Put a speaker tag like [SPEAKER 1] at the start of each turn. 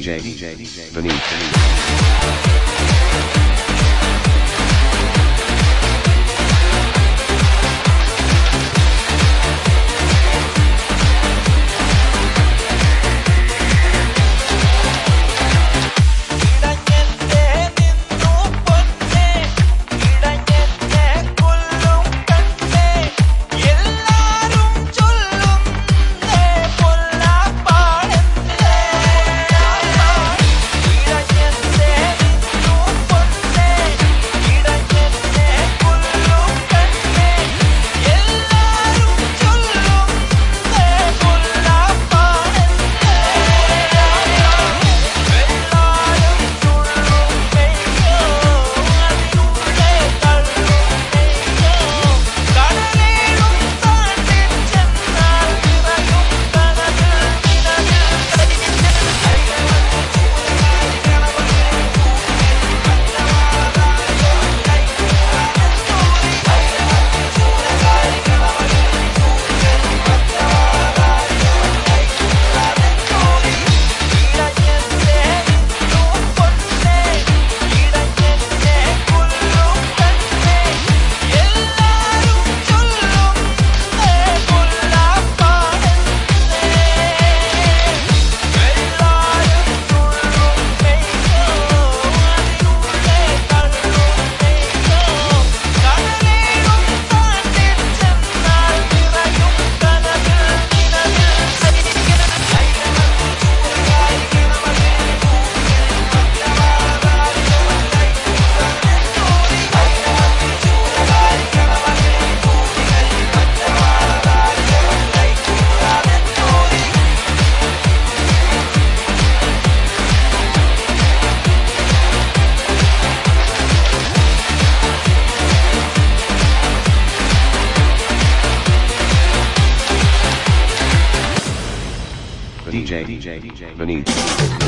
[SPEAKER 1] DJ DJ DJ Beneath. DJ DJ DJ Beneath.